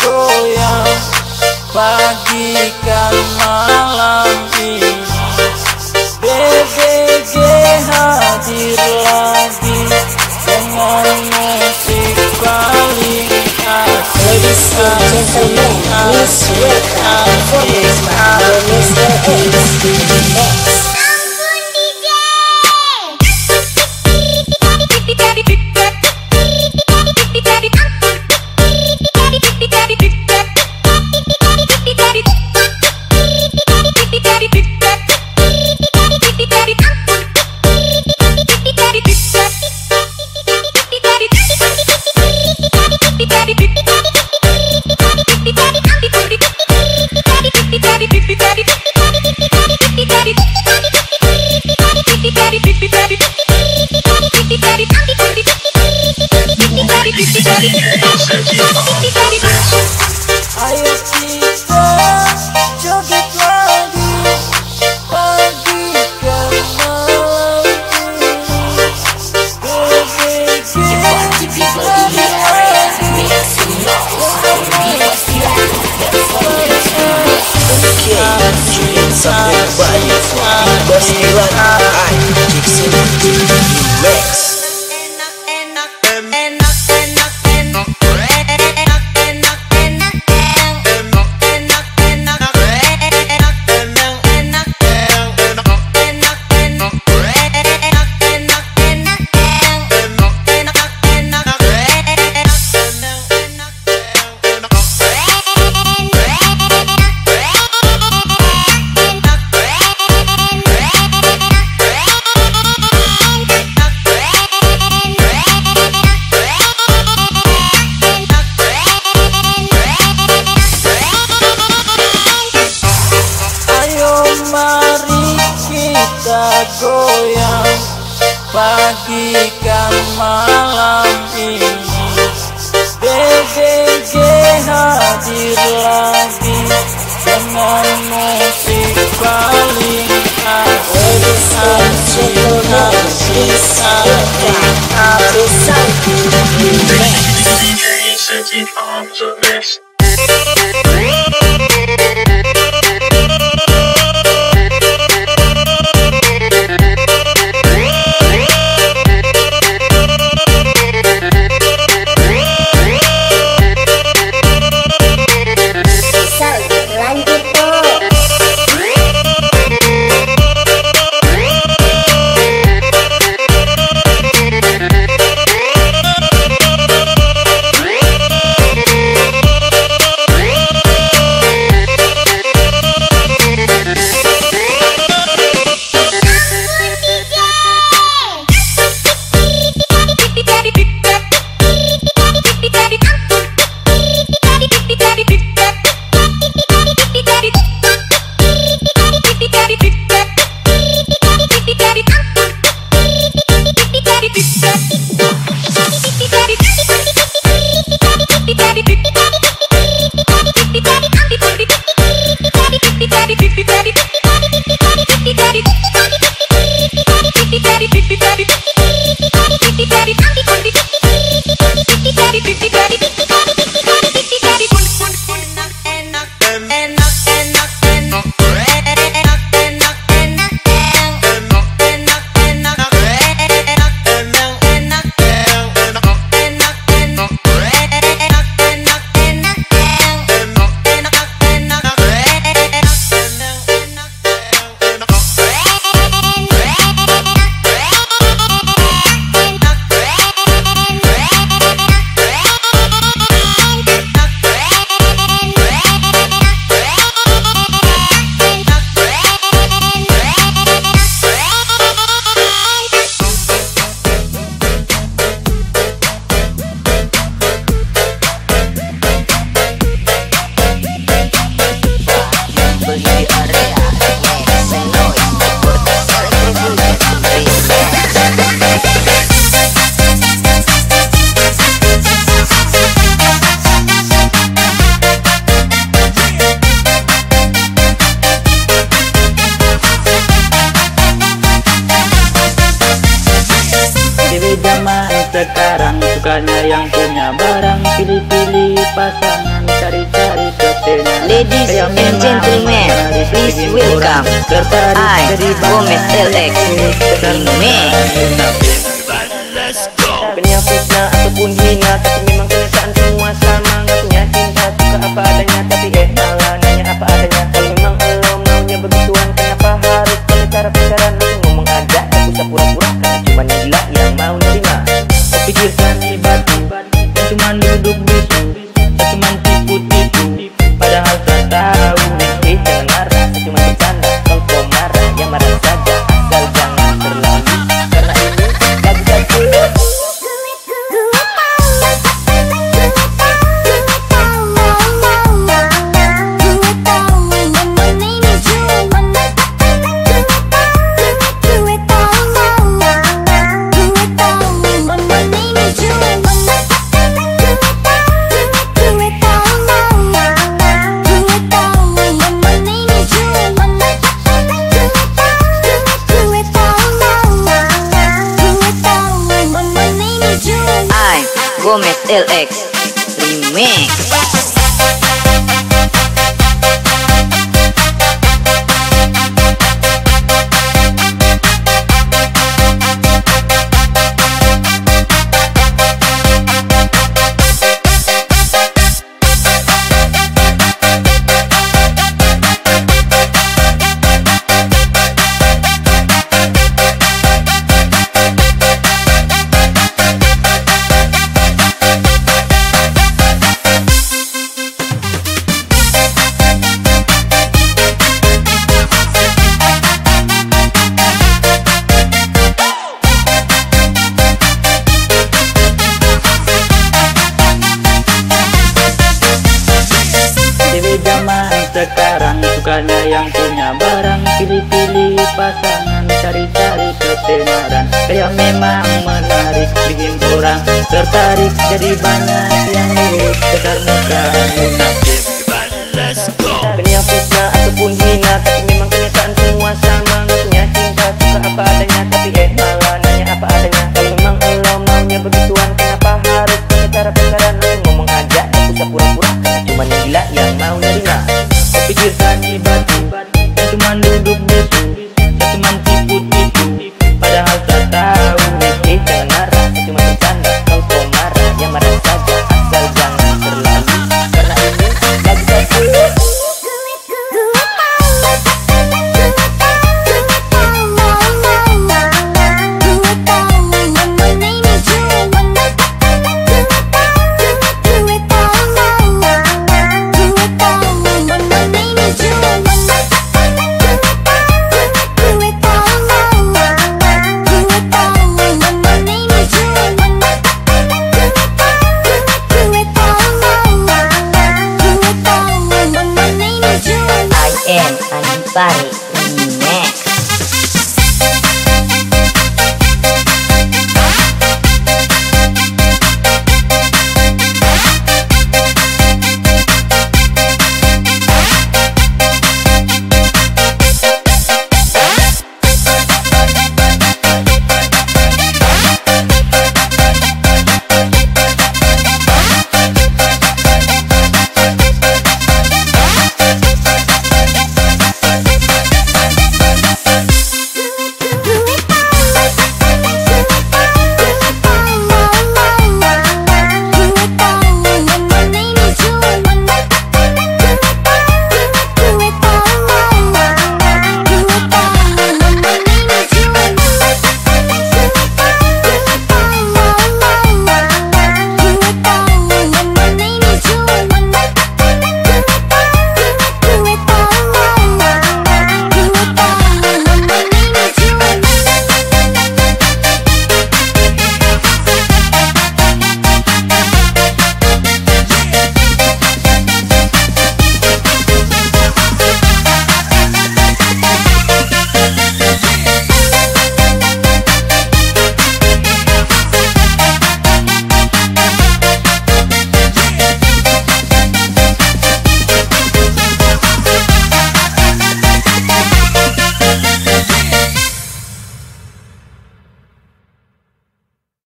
goyang Bagikan malam ini BBG hadir lagi Dengan musik paling asik Ladies and gentlemen, please welcome performance by Mr. X Thank you. Goyang Bagikan malam ini BBG hadir lagi Dengan musik paling and gentlemen, please welcome Jason Max. DJ setting on the mix. Sekarang Sukanya yang punya barang. Pilih-pilih pasangan Cari-cari ketenaran Ladies Kayak and gentlemen, please welcome I, Gomez LX, Remix. Bukannya fitnah ataupun hina Tapi Gomez LX, Remix. Pasangan Cari-cari ketenaran Kayak memang menarik Bikin orang tertarik Jadi banyak yang mirip Besar muka. Munafik fitnah ataupun hina Tapi memang kenyataan semua sama. Gak punya cinta suka apa adanya Tapi eh malah